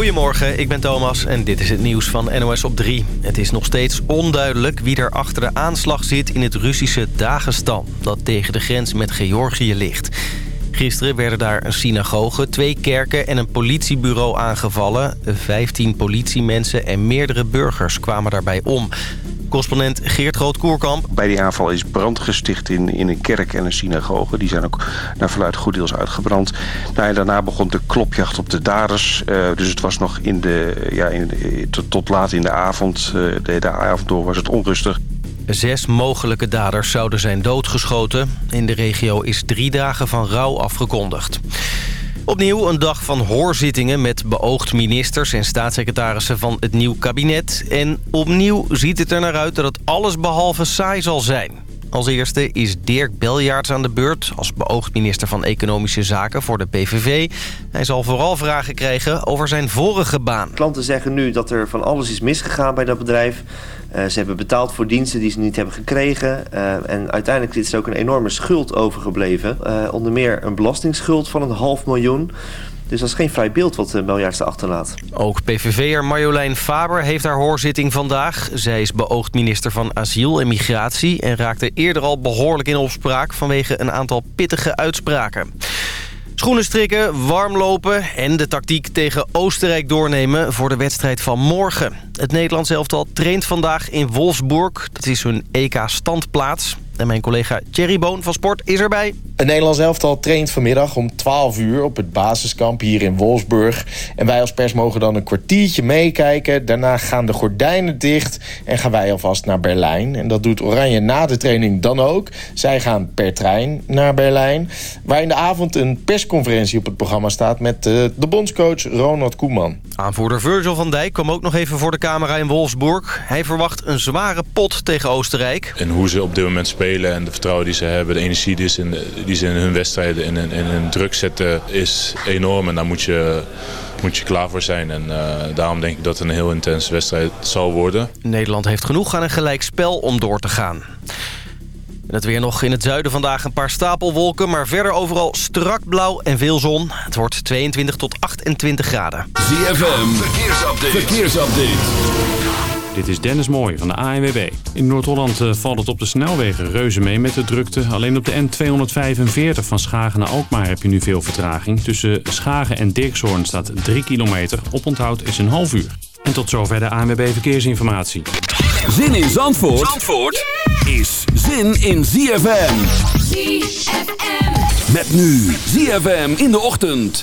Goedemorgen, ik ben Thomas en dit is het nieuws van NOS op 3. Het is nog steeds onduidelijk wie er achter de aanslag zit in het Russische Dagestan... dat tegen de grens met Georgië ligt. Gisteren werden daar een synagoge, twee kerken en een politiebureau aangevallen. Vijftien politiemensen en meerdere burgers kwamen daarbij om. Correspondent Geert Groot-Koerkamp. Bij die aanval is brand gesticht in, in een kerk en een synagoge. Die zijn ook naar verluid goed deels uitgebrand. Nou, en daarna begon de klopjacht op de daders. Uh, dus het was nog in de, ja, in, tot, tot, laat in de avond. Uh, de hele avond door was het onrustig. Zes mogelijke daders zouden zijn doodgeschoten. In de regio is drie dagen van rouw afgekondigd. Opnieuw een dag van hoorzittingen met beoogd ministers en staatssecretarissen van het nieuw kabinet. En opnieuw ziet het er naar uit dat het alles behalve saai zal zijn. Als eerste is Dirk Beljaarts aan de beurt als beoogd minister van Economische Zaken voor de PVV. Hij zal vooral vragen krijgen over zijn vorige baan. Klanten zeggen nu dat er van alles is misgegaan bij dat bedrijf. Uh, ze hebben betaald voor diensten die ze niet hebben gekregen. Uh, en uiteindelijk is er ook een enorme schuld overgebleven. Uh, onder meer een belastingsschuld van een half miljoen. Dus dat is geen vrij beeld wat uh, achterlaat. Ook PVV'er Marjolein Faber heeft haar hoorzitting vandaag. Zij is beoogd minister van Asiel en Migratie... en raakte eerder al behoorlijk in opspraak... vanwege een aantal pittige uitspraken. Schoenen strikken, warm lopen en de tactiek tegen Oostenrijk doornemen voor de wedstrijd van morgen. Het Nederlands elftal traint vandaag in Wolfsburg. Dat is hun EK-standplaats. En mijn collega Thierry Boon van Sport is erbij. Het Nederlands elftal traint vanmiddag om 12 uur op het basiskamp hier in Wolfsburg. En wij als pers mogen dan een kwartiertje meekijken. Daarna gaan de gordijnen dicht en gaan wij alvast naar Berlijn. En dat doet Oranje na de training dan ook. Zij gaan per trein naar Berlijn. Waar in de avond een persconferentie op het programma staat... met de, eh, de bondscoach Ronald Koeman. Aanvoerder Virgil van Dijk kwam ook nog even voor de camera in Wolfsburg. Hij verwacht een zware pot tegen Oostenrijk. En hoe ze op dit moment spelen en de vertrouwen die ze hebben... de energie die ze in, die ze in hun wedstrijden in, in, in een druk zetten is enorm. En daar moet je moet je klaar voor zijn. En uh, daarom denk ik dat het een heel intense wedstrijd zal worden. Nederland heeft genoeg aan een gelijk spel om door te gaan. En het weer nog in het zuiden vandaag een paar stapelwolken... maar verder overal strak blauw en veel zon. Het wordt 22 tot 28 graden. ZFM, verkeersupdate. verkeersupdate. Dit is Dennis Mooij van de ANWB. In Noord-Holland eh, valt het op de snelwegen reuze mee met de drukte. Alleen op de N245 van Schagen naar Alkmaar heb je nu veel vertraging. Tussen Schagen en Dirkshoorn staat 3 kilometer. Oponthoud is een half uur. En tot zover de ANWB Verkeersinformatie. Zin in Zandvoort, Zandvoort is zin in ZFM. ZFM. Met nu ZFM in de ochtend.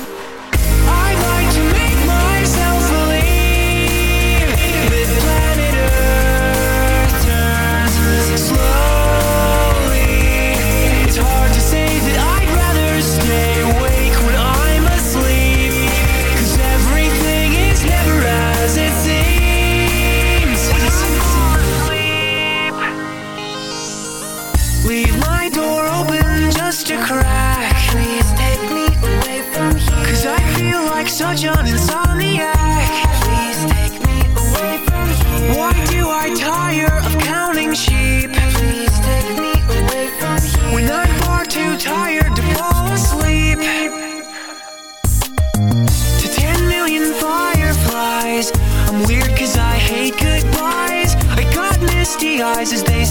these days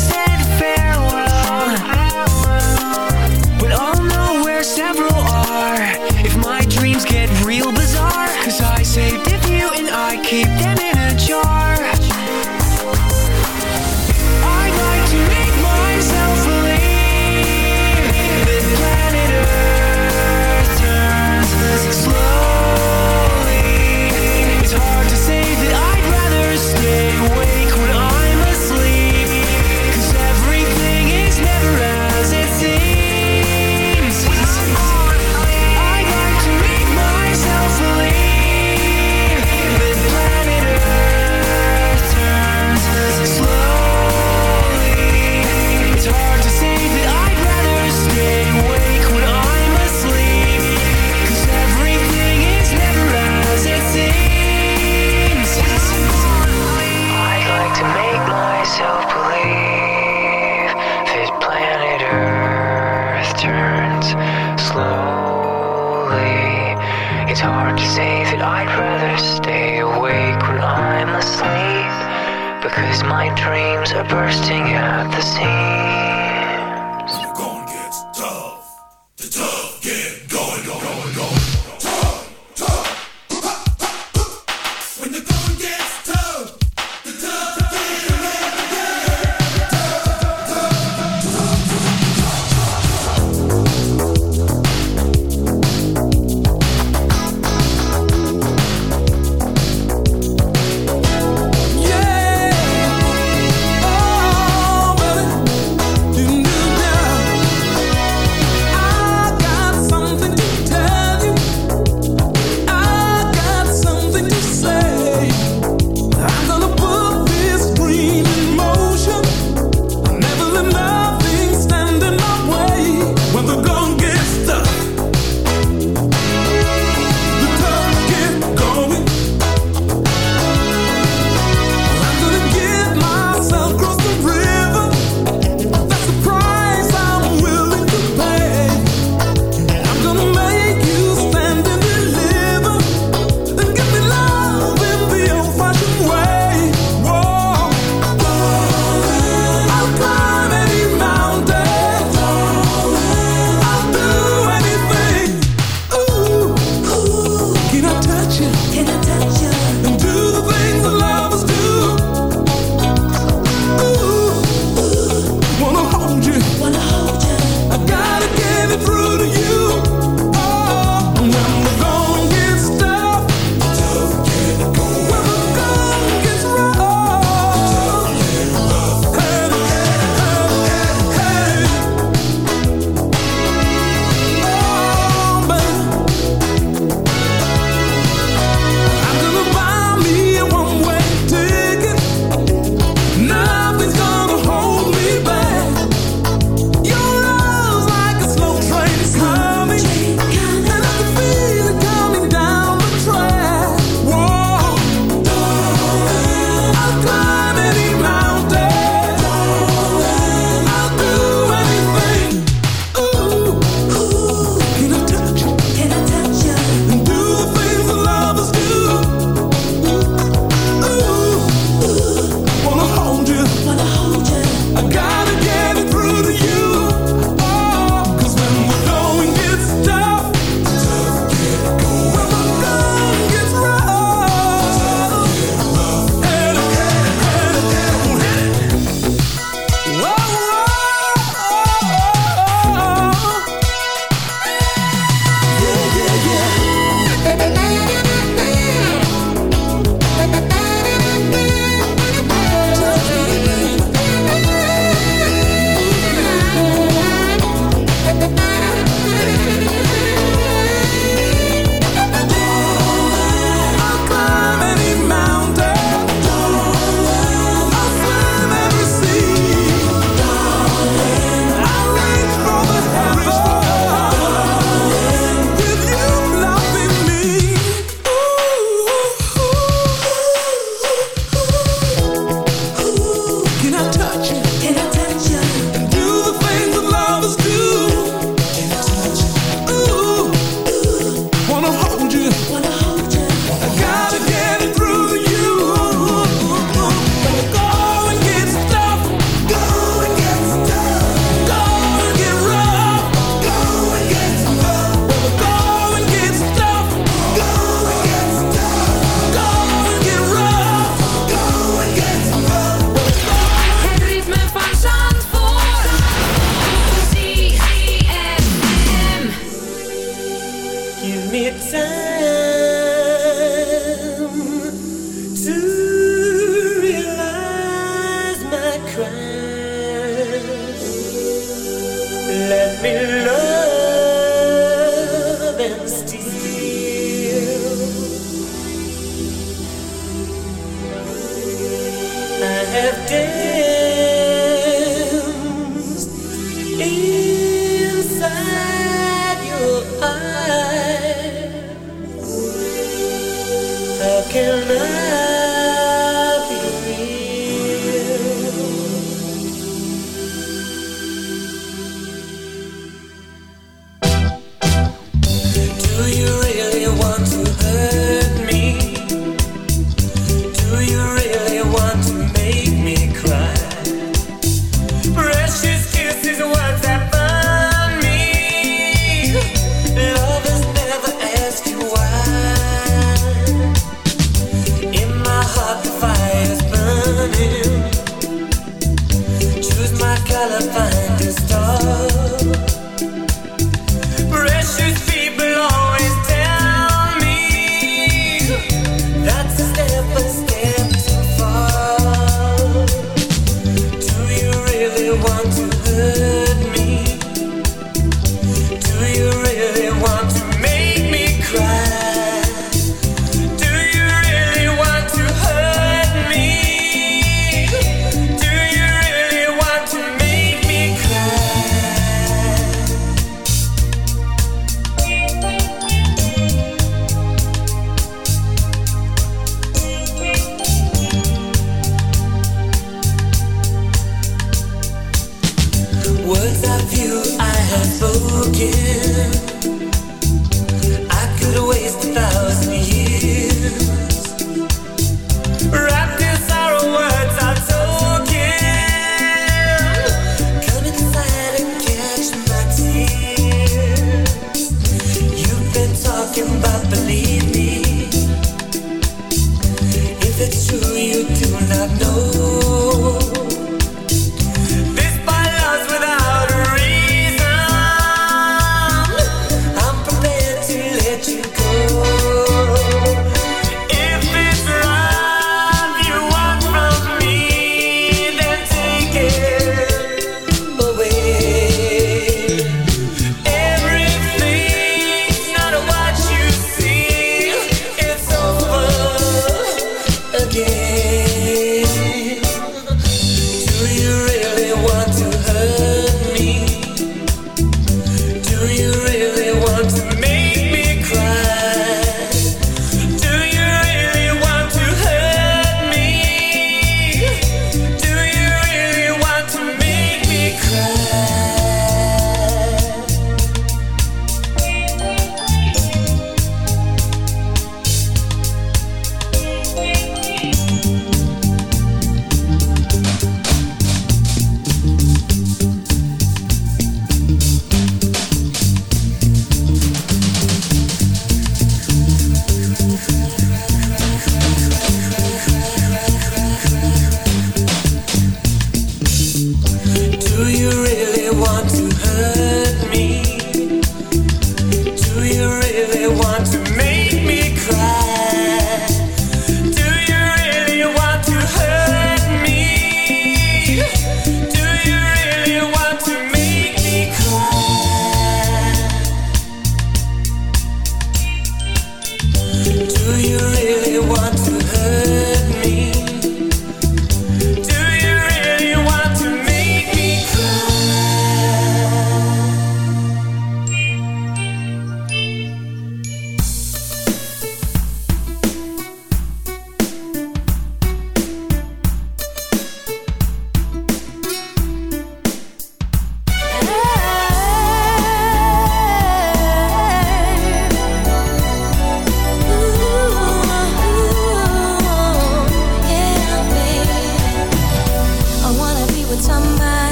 about believe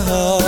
beautiful.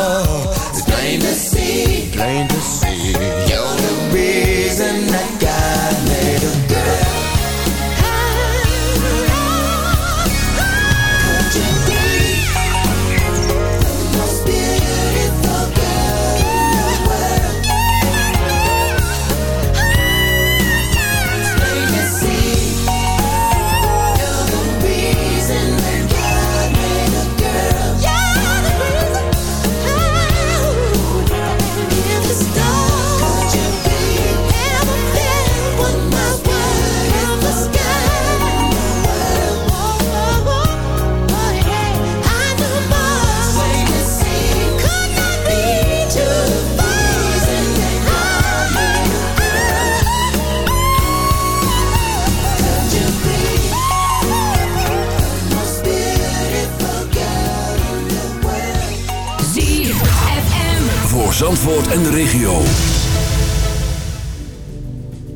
En de regio.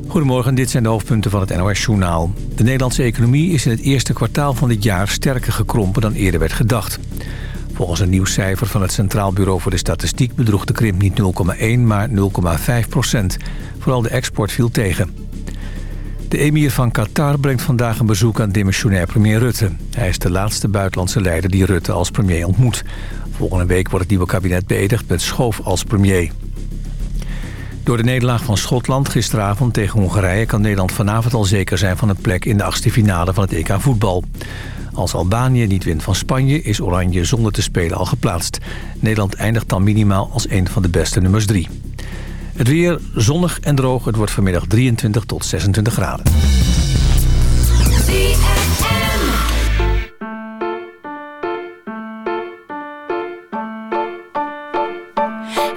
Goedemorgen, dit zijn de hoofdpunten van het NOS-journaal. De Nederlandse economie is in het eerste kwartaal van dit jaar sterker gekrompen dan eerder werd gedacht. Volgens een nieuw cijfer van het Centraal Bureau voor de Statistiek bedroeg de krimp niet 0,1, maar 0,5 procent. Vooral de export viel tegen. De emir van Qatar brengt vandaag een bezoek aan demissionair premier Rutte. Hij is de laatste buitenlandse leider die Rutte als premier ontmoet. Volgende week wordt het nieuwe kabinet beëdigd met Schoof als premier. Door de nederlaag van Schotland gisteravond tegen Hongarije... kan Nederland vanavond al zeker zijn van een plek in de achtste finale van het EK voetbal. Als Albanië niet wint van Spanje is Oranje zonder te spelen al geplaatst. Nederland eindigt dan minimaal als een van de beste nummers drie. Het weer zonnig en droog. Het wordt vanmiddag 23 tot 26 graden.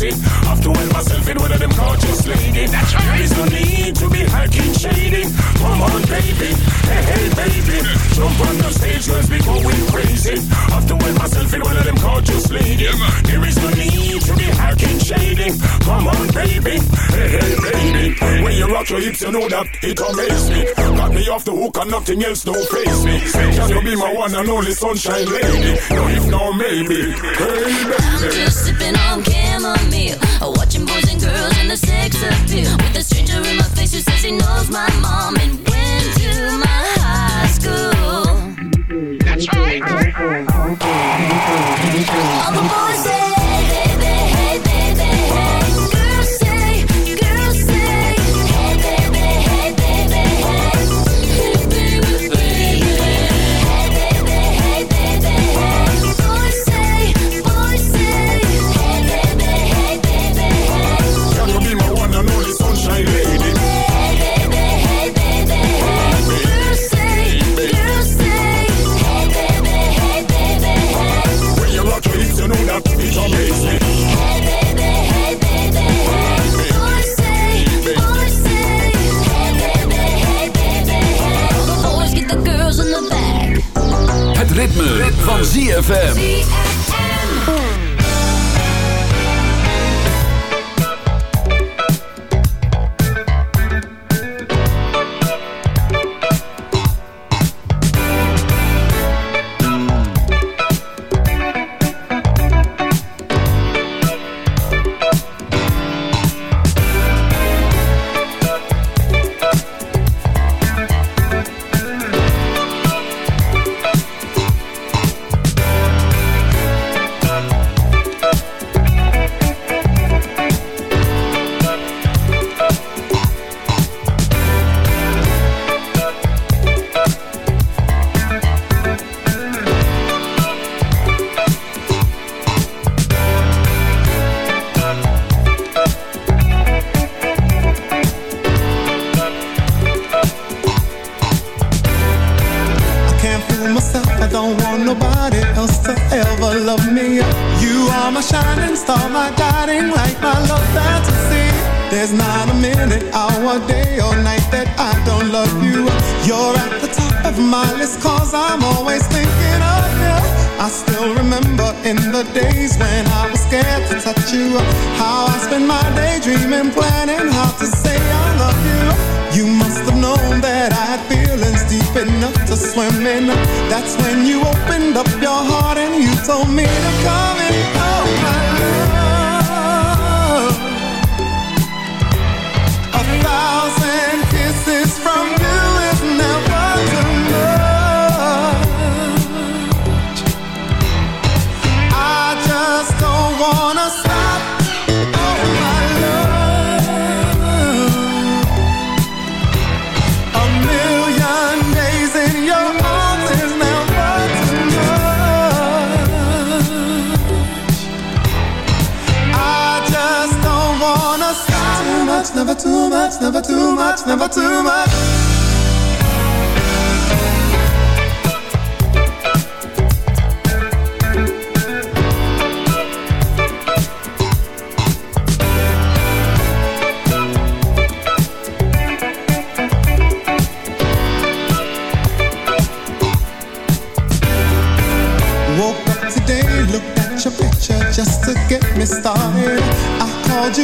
going crazy. Have to help myself in one of them gorgeous ladies. There is no need to be hacking shady. Come on, baby. Hey, hey, baby. Jump on the stage, just be going crazy. Have to help myself in one of them gorgeous ladies. There is no need to be hacking shading. Come on, baby. Hey, hey, baby. When you rock your hips, you know that it amazes me. Got me off the hook and nothing else don't face me. Can you be my one and only sunshine lady? No, if no, maybe. Hey, I'm just sipping on chamomile, watching boys and girls in the sex appeal. With a stranger in my face who says he knows my mom and went to my high school. That's right. ZFM.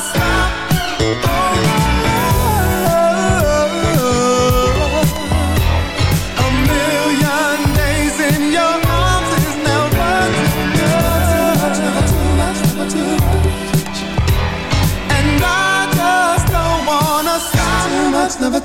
Stop.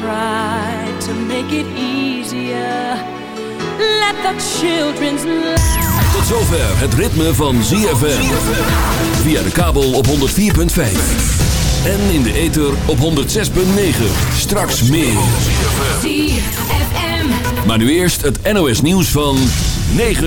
Pride to make it easier. Let the children's lives. Tot zover het ritme van ZFM. Via de kabel op 104.5. En in de ether op 106.9. Straks meer. ZFM. Maar nu eerst het NOS nieuws van 9